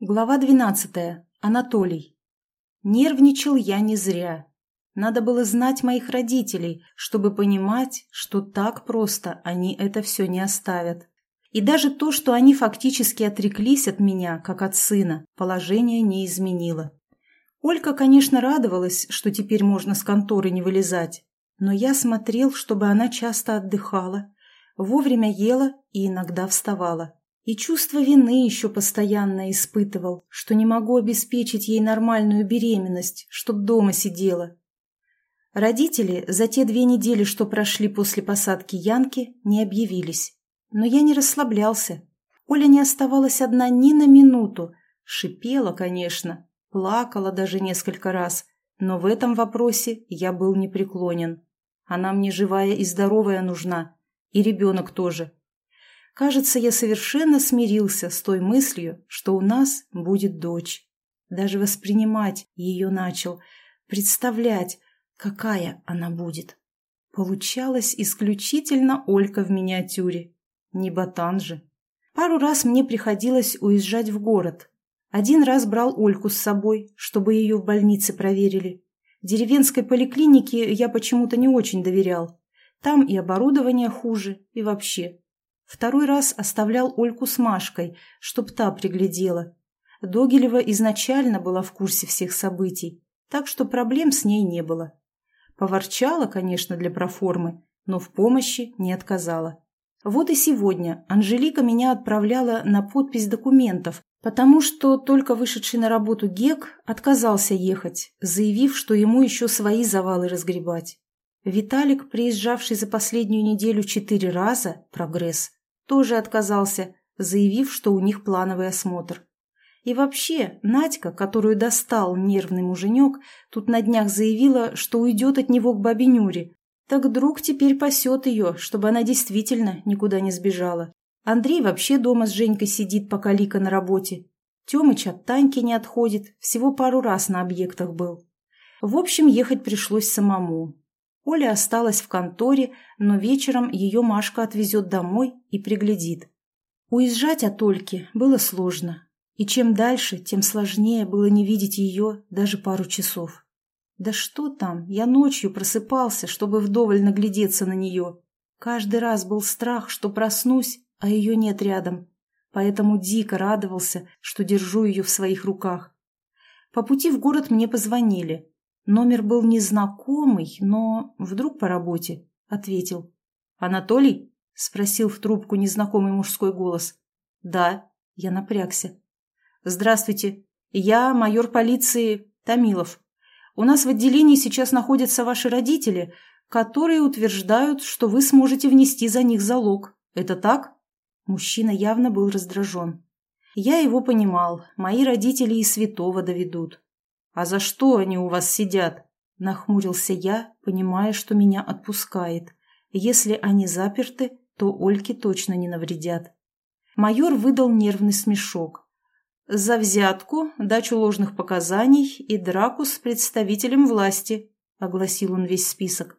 Глава двенадцатая. Анатолий. Нервничал я не зря. Надо было знать моих родителей, чтобы понимать, что так просто они это все не оставят. И даже то, что они фактически отреклись от меня, как от сына, положение не изменило. Олька, конечно, радовалась, что теперь можно с конторы не вылезать, но я смотрел, чтобы она часто отдыхала, вовремя ела и иногда вставала. И чувство вины еще постоянно испытывал, что не могу обеспечить ей нормальную беременность, чтоб дома сидела. Родители за те две недели, что прошли после посадки Янки, не объявились. Но я не расслаблялся. Оля не оставалась одна ни на минуту. Шипела, конечно, плакала даже несколько раз, но в этом вопросе я был непреклонен. Она мне живая и здоровая нужна, и ребенок тоже. Кажется, я совершенно смирился с той мыслью, что у нас будет дочь. Даже воспринимать ее начал, представлять, какая она будет. Получалось исключительно Олька в миниатюре. Не ботан же. Пару раз мне приходилось уезжать в город. Один раз брал Ольку с собой, чтобы ее в больнице проверили. Деревенской поликлинике я почему-то не очень доверял. Там и оборудование хуже, и вообще. Второй раз оставлял Ольку с Машкой, чтоб та приглядела. Догилева изначально была в курсе всех событий, так что проблем с ней не было. Поворчала, конечно, для проформы, но в помощи не отказала. Вот и сегодня Анжелика меня отправляла на подпись документов, потому что только вышедший на работу Гек отказался ехать, заявив, что ему еще свои завалы разгребать. Виталик, приезжавший за последнюю неделю четыре раза, прогресс, тоже отказался, заявив, что у них плановый осмотр. И вообще, Надька, которую достал нервный муженек, тут на днях заявила, что уйдет от него к бабе Нюре. Так друг теперь пасет ее, чтобы она действительно никуда не сбежала. Андрей вообще дома с Женькой сидит, пока Лика на работе. Темыч от Таньки не отходит, всего пару раз на объектах был. В общем, ехать пришлось самому. Оля осталась в конторе, но вечером ее Машка отвезет домой и приглядит. Уезжать от Ольки было сложно, и чем дальше, тем сложнее было не видеть ее даже пару часов. Да что там, я ночью просыпался, чтобы вдоволь наглядеться на нее. Каждый раз был страх, что проснусь, а ее нет рядом, поэтому дико радовался, что держу ее в своих руках. По пути в город мне позвонили. Номер был незнакомый, но вдруг по работе. Ответил. «Анатолий?» — спросил в трубку незнакомый мужской голос. «Да», — я напрягся. «Здравствуйте. Я майор полиции Томилов. У нас в отделении сейчас находятся ваши родители, которые утверждают, что вы сможете внести за них залог. Это так?» Мужчина явно был раздражен. Я его понимал. Мои родители и святого доведут. «А за что они у вас сидят?» – нахмурился я, понимая, что меня отпускает. «Если они заперты, то Ольке точно не навредят». Майор выдал нервный смешок. «За взятку, дачу ложных показаний и драку с представителем власти», – огласил он весь список.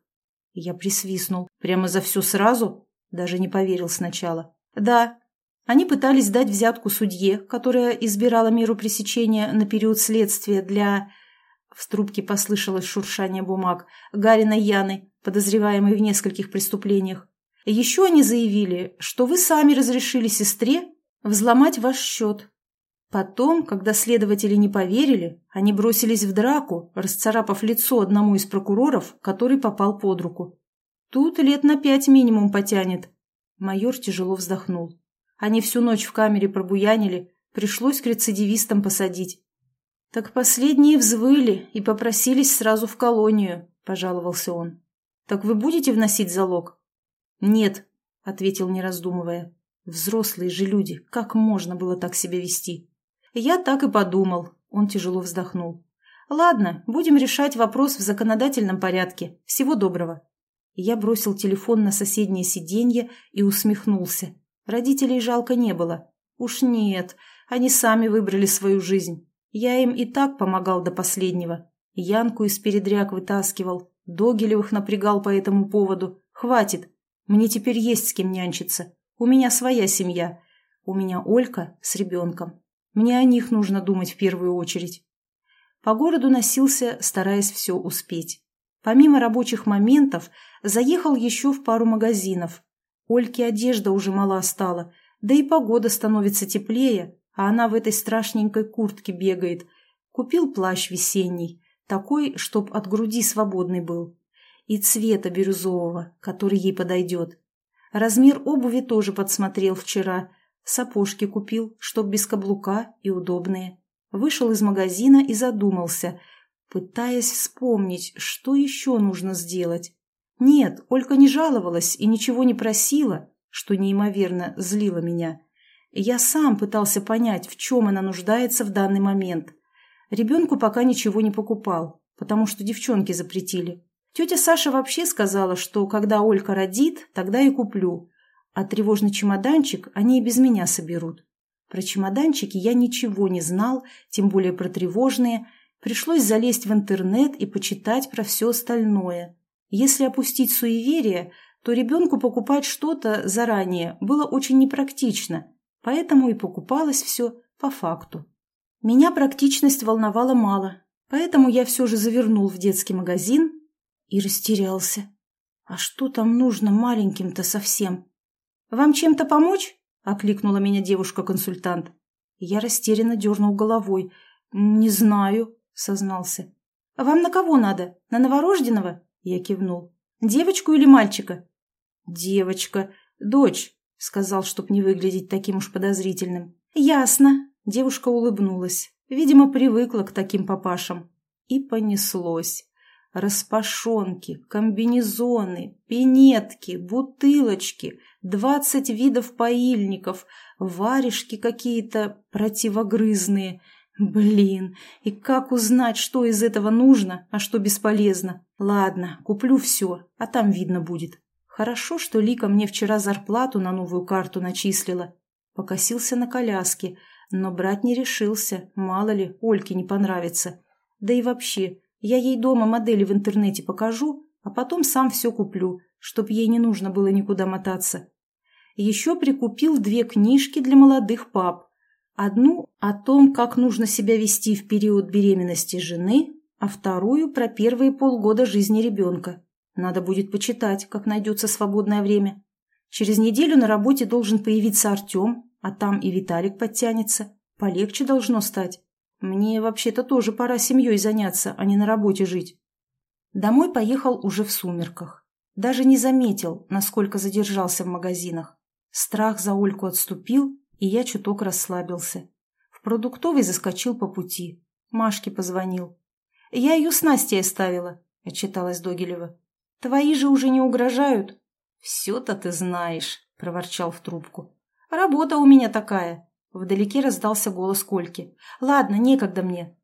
Я присвистнул. «Прямо за все сразу?» Даже не поверил сначала. «Да, они пытались дать взятку судье, которая избирала меру пресечения на период следствия для... В трубке послышалось шуршание бумаг. Гарина Яны, подозреваемой в нескольких преступлениях. Еще они заявили, что вы сами разрешили сестре взломать ваш счет. Потом, когда следователи не поверили, они бросились в драку, расцарапав лицо одному из прокуроров, который попал под руку. Тут лет на пять минимум потянет. Майор тяжело вздохнул. Они всю ночь в камере пробуянили, пришлось к рецидивистам посадить. «Так последние взвыли и попросились сразу в колонию», – пожаловался он. «Так вы будете вносить залог?» «Нет», – ответил, не раздумывая. «Взрослые же люди, как можно было так себя вести?» «Я так и подумал», – он тяжело вздохнул. «Ладно, будем решать вопрос в законодательном порядке. Всего доброго». Я бросил телефон на соседнее сиденье и усмехнулся. Родителей жалко не было. Уж нет, они сами выбрали свою жизнь. Я им и так помогал до последнего. Янку из передряг вытаскивал, Догилевых напрягал по этому поводу. Хватит. Мне теперь есть с кем нянчиться. У меня своя семья. У меня Олька с ребенком. Мне о них нужно думать в первую очередь. По городу носился, стараясь все успеть. Помимо рабочих моментов, заехал еще в пару магазинов. Ольке одежда уже мала стала, да и погода становится теплее, а она в этой страшненькой куртке бегает. Купил плащ весенний, такой, чтоб от груди свободный был. И цвета бирюзового, который ей подойдет. Размер обуви тоже подсмотрел вчера. Сапожки купил, чтоб без каблука и удобные. Вышел из магазина и задумался, пытаясь вспомнить, что еще нужно сделать. Нет, Олька не жаловалась и ничего не просила, что неимоверно злило меня. Я сам пытался понять, в чем она нуждается в данный момент. Ребенку пока ничего не покупал, потому что девчонки запретили. Тетя Саша вообще сказала, что когда Олька родит, тогда и куплю. А тревожный чемоданчик они и без меня соберут. Про чемоданчики я ничего не знал, тем более про тревожные. Пришлось залезть в интернет и почитать про все остальное. Если опустить суеверие, то ребенку покупать что-то заранее было очень непрактично, поэтому и покупалось все по факту. Меня практичность волновала мало, поэтому я все же завернул в детский магазин и растерялся. А что там нужно маленьким-то совсем? «Вам чем-то помочь?» — окликнула меня девушка-консультант. Я растерянно дернул головой. «Не знаю», — сознался. «Вам на кого надо? На новорожденного?» Я кивнул. «Девочку или мальчика?» «Девочка. Дочь», — сказал, чтоб не выглядеть таким уж подозрительным. «Ясно». Девушка улыбнулась. Видимо, привыкла к таким папашам. И понеслось. Распашонки, комбинезоны, пинетки, бутылочки, двадцать видов поильников, варежки какие-то противогрызные. Блин, и как узнать, что из этого нужно, а что бесполезно? Ладно, куплю все, а там видно будет. Хорошо, что Лика мне вчера зарплату на новую карту начислила. Покосился на коляске, но брать не решился, мало ли, Ольке не понравится. Да и вообще, я ей дома модели в интернете покажу, а потом сам все куплю, чтоб ей не нужно было никуда мотаться. Еще прикупил две книжки для молодых пап. Одну о том, как нужно себя вести в период беременности жены, а вторую про первые полгода жизни ребенка. Надо будет почитать, как найдется свободное время. Через неделю на работе должен появиться Артем, а там и Виталик подтянется. Полегче должно стать. Мне вообще-то тоже пора семьей заняться, а не на работе жить. Домой поехал уже в сумерках. Даже не заметил, насколько задержался в магазинах. Страх за Ольку отступил, и я чуток расслабился. В продуктовый заскочил по пути. Машке позвонил. «Я ее с Настей оставила», — отчиталась Догилева. «Твои же уже не угрожают». «Все-то ты знаешь», — проворчал в трубку. «Работа у меня такая. Вдалеке раздался голос Кольки. «Ладно, некогда мне».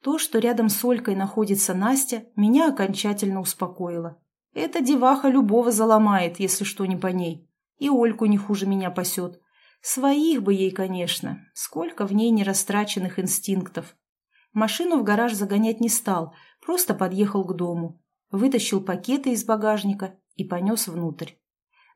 То, что рядом с Олькой находится Настя, меня окончательно успокоило. Эта деваха любого заломает, если что не по ней. И Ольку не хуже меня пасет. Своих бы ей, конечно. Сколько в ней нерастраченных инстинктов. Машину в гараж загонять не стал, просто подъехал к дому. Вытащил пакеты из багажника и понес внутрь.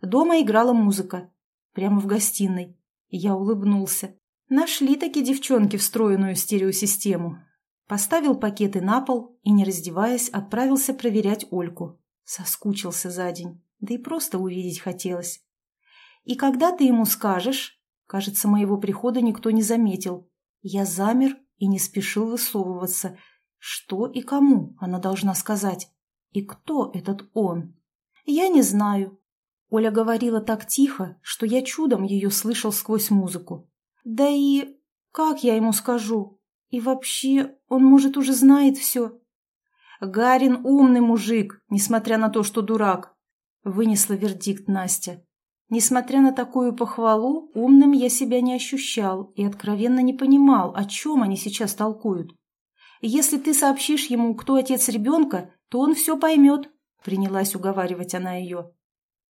Дома играла музыка. Прямо в гостиной. Я улыбнулся. Нашли таки девчонки встроенную стереосистему. Поставил пакеты на пол и, не раздеваясь, отправился проверять Ольку. Соскучился за день, да и просто увидеть хотелось. «И когда ты ему скажешь?» Кажется, моего прихода никто не заметил. Я замер и не спешил высовываться. Что и кому она должна сказать? И кто этот он? Я не знаю. Оля говорила так тихо, что я чудом ее слышал сквозь музыку. Да и как я ему скажу? И вообще, он, может, уже знает все. Гарин умный мужик, несмотря на то, что дурак, вынесла вердикт Настя. Несмотря на такую похвалу, умным я себя не ощущал и откровенно не понимал, о чем они сейчас толкуют. «Если ты сообщишь ему, кто отец ребенка, то он все поймет», — принялась уговаривать она ее.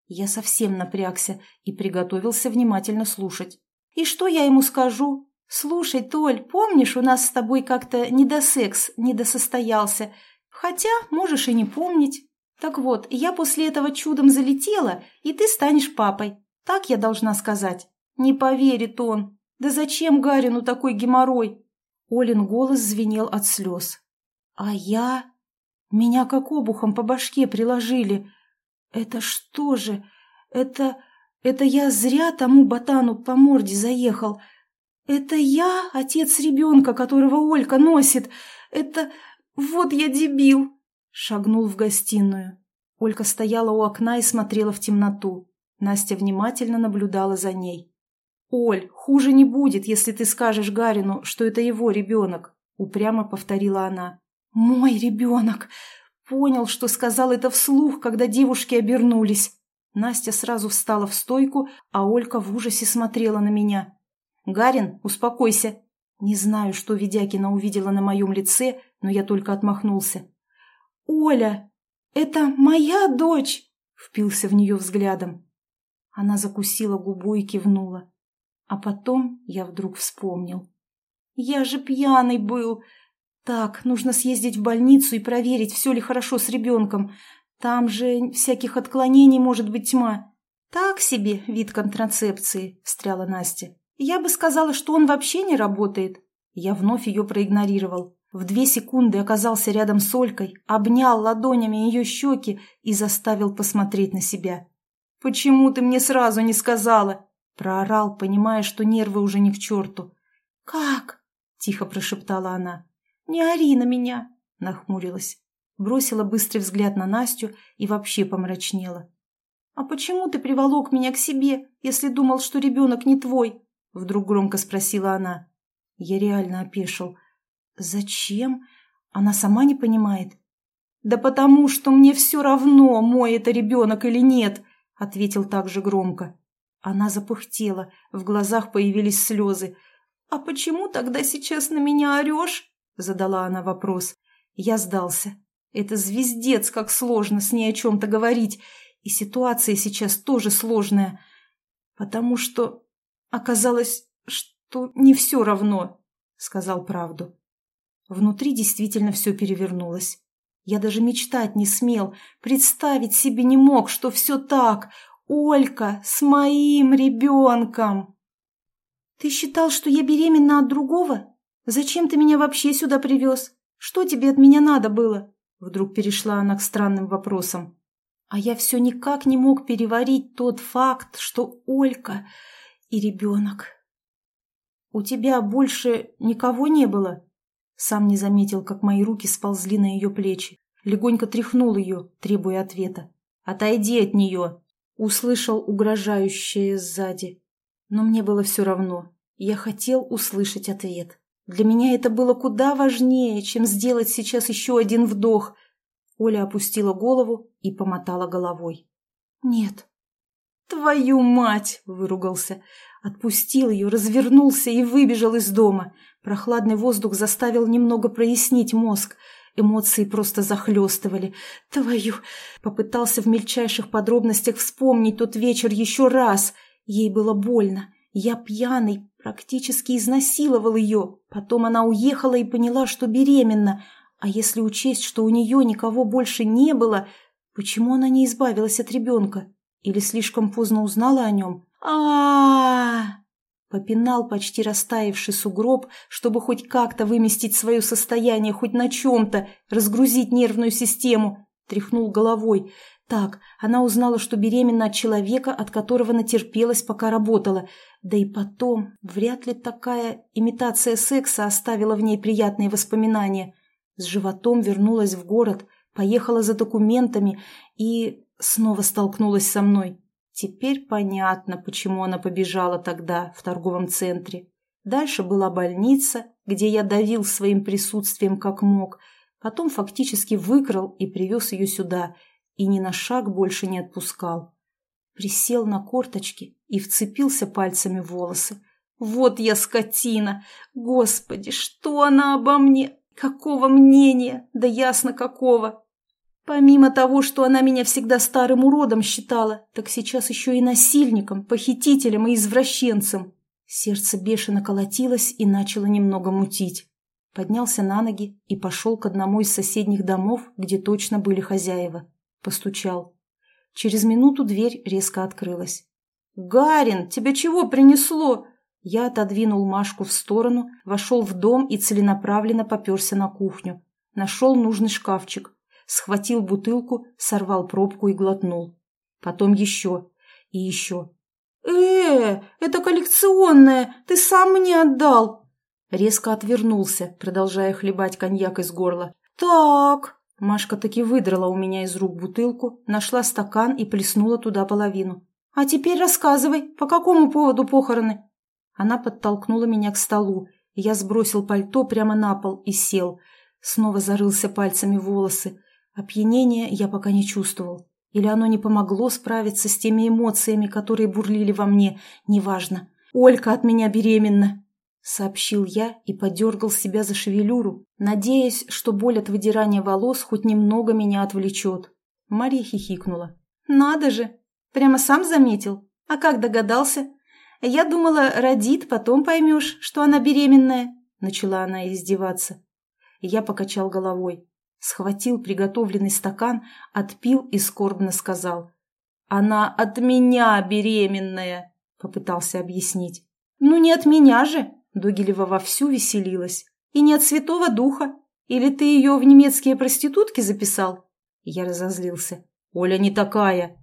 Я совсем напрягся и приготовился внимательно слушать. «И что я ему скажу? Слушай, Толь, помнишь, у нас с тобой как-то не до секс, не до состоялся. Хотя можешь и не помнить. Так вот, я после этого чудом залетела, и ты станешь папой. Так я должна сказать. Не поверит он. Да зачем Гарину такой геморрой? Олин голос звенел от слез. А я... Меня как обухом по башке приложили. Это что же? Это... Это я зря тому ботану по морде заехал. Это я, отец ребенка, которого Олька носит. Это... Вот я дебил. Шагнул в гостиную. Олька стояла у окна и смотрела в темноту. Настя внимательно наблюдала за ней. «Оль, хуже не будет, если ты скажешь Гарину, что это его ребенок», — упрямо повторила она. «Мой ребенок!» Понял, что сказал это вслух, когда девушки обернулись. Настя сразу встала в стойку, а Олька в ужасе смотрела на меня. «Гарин, успокойся!» Не знаю, что Ведякина увидела на моем лице, но я только отмахнулся. «Оля, это моя дочь!» — впился в нее взглядом. Она закусила губу и кивнула. А потом я вдруг вспомнил. «Я же пьяный был! Так, нужно съездить в больницу и проверить, все ли хорошо с ребенком. Там же всяких отклонений может быть тьма». «Так себе вид контрацепции», — встряла Настя. «Я бы сказала, что он вообще не работает». Я вновь ее проигнорировал. В две секунды оказался рядом с Олькой, обнял ладонями ее щеки и заставил посмотреть на себя. «Почему ты мне сразу не сказала?» Проорал, понимая, что нервы уже не к черту. «Как?» – тихо прошептала она. «Не ори на меня!» – нахмурилась. Бросила быстрый взгляд на Настю и вообще помрачнела. «А почему ты приволок меня к себе, если думал, что ребенок не твой?» Вдруг громко спросила она. Я реально опешил. «Зачем? Она сама не понимает?» «Да потому что мне все равно, мой это ребенок или нет», — ответил также громко. Она запыхтела, в глазах появились слезы. «А почему тогда сейчас на меня орешь?» — задала она вопрос. Я сдался. Это звездец, как сложно с ней о чем-то говорить. И ситуация сейчас тоже сложная. Потому что оказалось, что не все равно, — сказал правду. Внутри действительно все перевернулось. Я даже мечтать не смел, представить себе не мог, что все так. Олька с моим ребенком. Ты считал, что я беременна от другого? Зачем ты меня вообще сюда привез? Что тебе от меня надо было? Вдруг перешла она к странным вопросам. А я все никак не мог переварить тот факт, что Олька и ребенок. «У тебя больше никого не было?» Сам не заметил, как мои руки сползли на ее плечи. Легонько тряхнул ее, требуя ответа. «Отойди от нее!» Услышал угрожающее сзади. Но мне было все равно. Я хотел услышать ответ. Для меня это было куда важнее, чем сделать сейчас еще один вдох. Оля опустила голову и помотала головой. «Нет». «Твою мать!» — выругался. Отпустил ее, развернулся и выбежал из дома. Прохладный воздух заставил немного прояснить мозг. Эмоции просто захлестывали. «Твою!» Попытался в мельчайших подробностях вспомнить тот вечер еще раз. Ей было больно. Я пьяный, практически изнасиловал ее. Потом она уехала и поняла, что беременна. А если учесть, что у нее никого больше не было, почему она не избавилась от ребенка? Или слишком поздно узнала о нем? А, Попинал почти растаявший сугроб, чтобы хоть как-то выместить свое состояние, хоть на чем-то, разгрузить нервную систему. Тряхнул головой. Так, она узнала, что беременна от человека, от которого натерпелась, пока работала. Да и потом, вряд ли такая имитация секса оставила в ней приятные воспоминания. С животом вернулась в город, поехала за документами и снова столкнулась со мной. Теперь понятно, почему она побежала тогда в торговом центре. Дальше была больница, где я давил своим присутствием как мог, потом фактически выкрал и привез ее сюда, и ни на шаг больше не отпускал. Присел на корточки и вцепился пальцами в волосы. «Вот я скотина! Господи, что она обо мне? Какого мнения? Да ясно какого!» Помимо того, что она меня всегда старым уродом считала, так сейчас еще и насильником, похитителем и извращенцем. Сердце бешено колотилось и начало немного мутить. Поднялся на ноги и пошел к одному из соседних домов, где точно были хозяева. Постучал. Через минуту дверь резко открылась. «Гарин, тебя чего принесло?» Я отодвинул Машку в сторону, вошел в дом и целенаправленно поперся на кухню. Нашел нужный шкафчик. Схватил бутылку, сорвал пробку и глотнул. Потом еще. И еще. «Э, это коллекционное! Ты сам мне отдал!» Резко отвернулся, продолжая хлебать коньяк из горла. «Так...» Машка таки выдрала у меня из рук бутылку, нашла стакан и плеснула туда половину. «А теперь рассказывай, по какому поводу похороны?» Она подтолкнула меня к столу, я сбросил пальто прямо на пол и сел. Снова зарылся пальцами в волосы. Опьянение я пока не чувствовал. Или оно не помогло справиться с теми эмоциями, которые бурлили во мне, неважно. «Олька от меня беременна!» — сообщил я и подергал себя за шевелюру, надеясь, что боль от выдирания волос хоть немного меня отвлечет. Мария хихикнула. «Надо же! Прямо сам заметил? А как догадался?» «Я думала, родит, потом поймешь, что она беременная», — начала она издеваться. Я покачал головой, схватил приготовленный стакан, отпил и скорбно сказал. «Она от меня беременная», — попытался объяснить. «Ну не от меня же», — Дугелева вовсю веселилась. «И не от Святого Духа. Или ты ее в немецкие проститутки записал?» Я разозлился. «Оля не такая»,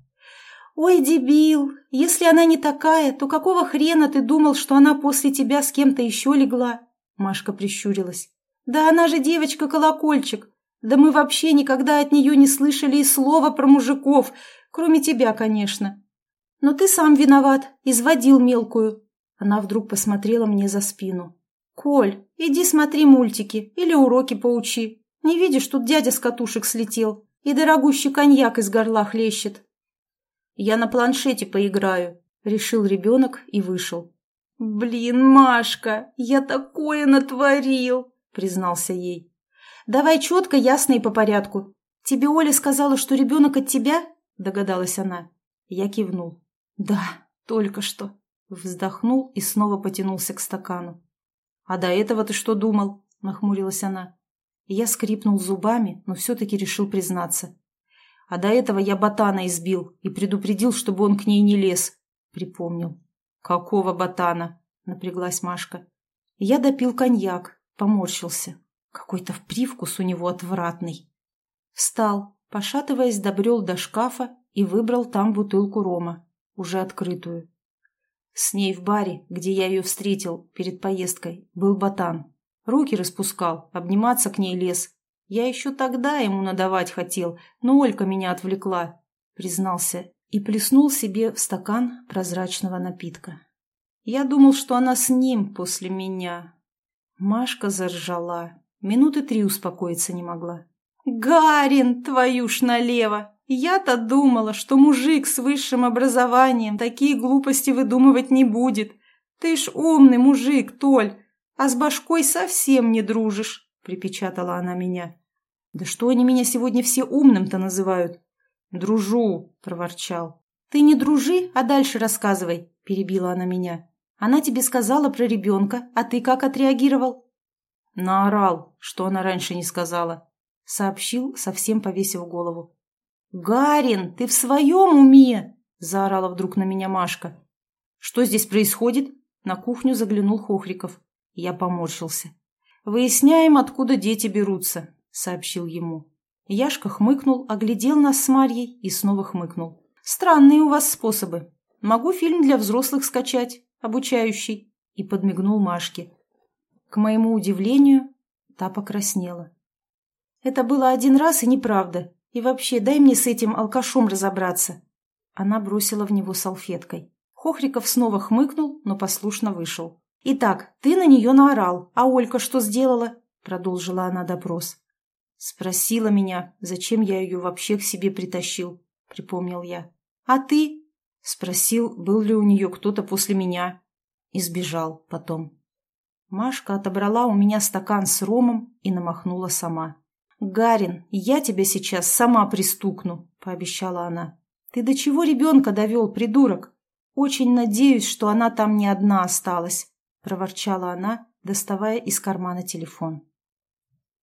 «Ой, дебил! Если она не такая, то какого хрена ты думал, что она после тебя с кем-то еще легла?» Машка прищурилась. «Да она же девочка-колокольчик! Да мы вообще никогда от нее не слышали и слова про мужиков, кроме тебя, конечно. Но ты сам виноват, изводил мелкую». Она вдруг посмотрела мне за спину. «Коль, иди смотри мультики или уроки поучи. Не видишь, тут дядя с катушек слетел и дорогущий коньяк из горла хлещет. «Я на планшете поиграю», — решил ребенок и вышел. «Блин, Машка, я такое натворил», — признался ей. «Давай четко, ясно и по порядку. Тебе Оля сказала, что ребенок от тебя?» — догадалась она. Я кивнул. «Да, только что». Вздохнул и снова потянулся к стакану. «А до этого ты что думал?» — нахмурилась она. Я скрипнул зубами, но все-таки решил признаться. А до этого я ботана избил и предупредил, чтобы он к ней не лез. Припомнил. «Какого ботана?» — напряглась Машка. Я допил коньяк, поморщился. Какой-то привкус у него отвратный. Встал, пошатываясь, добрел до шкафа и выбрал там бутылку рома, уже открытую. С ней в баре, где я ее встретил перед поездкой, был ботан. Руки распускал, обниматься к ней лез, я еще тогда ему надавать хотел, но Олька меня отвлекла, признался и плеснул себе в стакан прозрачного напитка. Я думал, что она с ним после меня. Машка заржала. Минуты три успокоиться не могла. «Гарин, твою ж налево! Я-то думала, что мужик с высшим образованием такие глупости выдумывать не будет. Ты ж умный мужик, Толь, а с башкой совсем не дружишь припечатала она меня. «Да что они меня сегодня все умным-то называют?» «Дружу», — проворчал. «Ты не дружи, а дальше рассказывай», — перебила она меня. «Она тебе сказала про ребенка, а ты как отреагировал?» «Наорал, что она раньше не сказала», — сообщил, совсем повесив голову. «Гарин, ты в своем уме?» — заорала вдруг на меня Машка. «Что здесь происходит?» На кухню заглянул Хохриков. Я поморщился. «Выясняем, откуда дети берутся», — сообщил ему. Яшка хмыкнул, оглядел нас с Марьей и снова хмыкнул. «Странные у вас способы. Могу фильм для взрослых скачать, обучающий», и подмигнул Машке. К моему удивлению, та покраснела. «Это было один раз и неправда. И вообще, дай мне с этим алкашом разобраться». Она бросила в него салфеткой. Хохриков снова хмыкнул, но послушно вышел. «Итак, ты на нее наорал, а Олька что сделала?» Продолжила она допрос. «Спросила меня, зачем я ее вообще к себе притащил», — припомнил я. «А ты?» Спросил, был ли у нее кто-то после меня. И сбежал потом. Машка отобрала у меня стакан с ромом и намахнула сама. «Гарин, я тебя сейчас сама пристукну», — пообещала она. «Ты до чего ребенка довел, придурок? Очень надеюсь, что она там не одна осталась» проворчала она, доставая из кармана телефон.